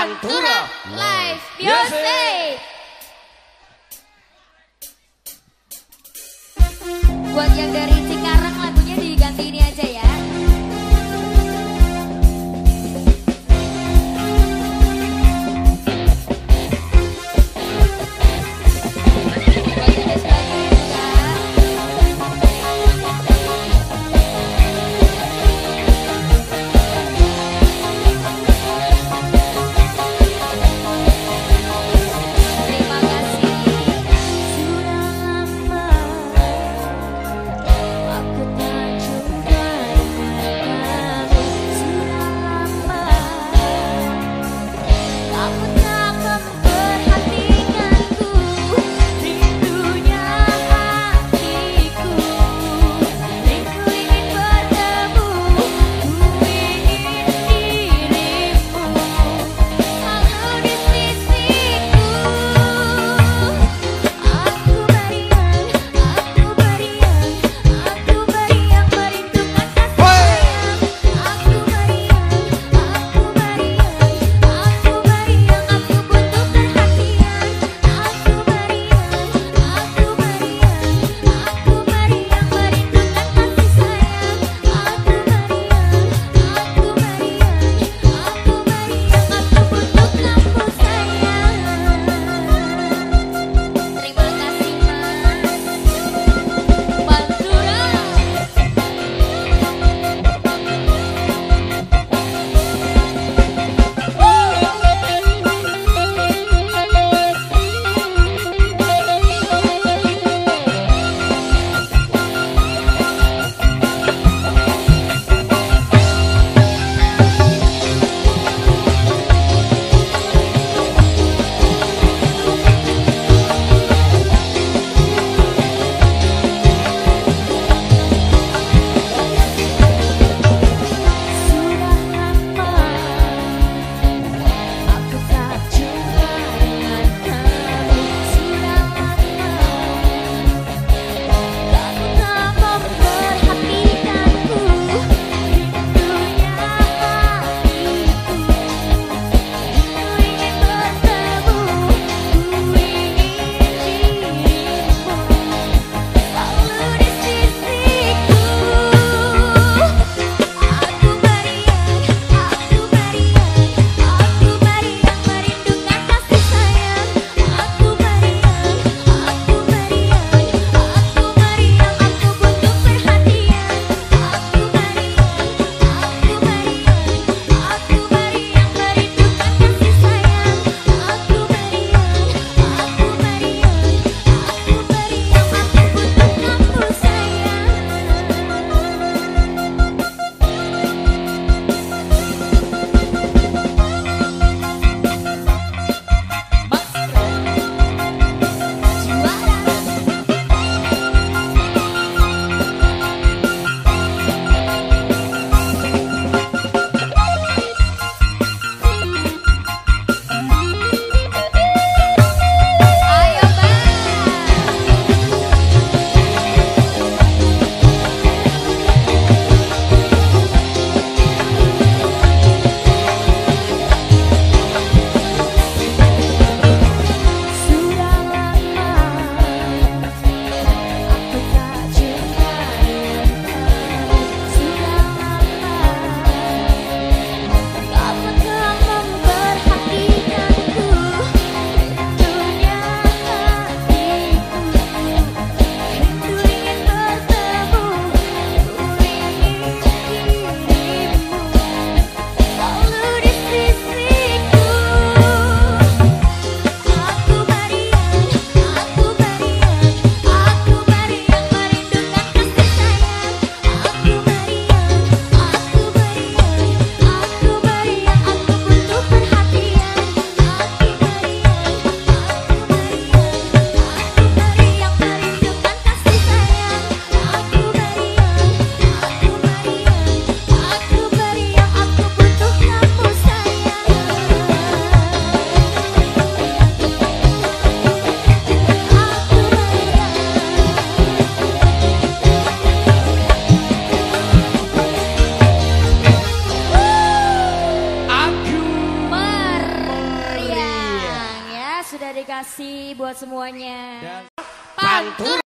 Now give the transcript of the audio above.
Pantura Live Music. Buat yang dari Cikarang dikasih buat semuanya. Pantura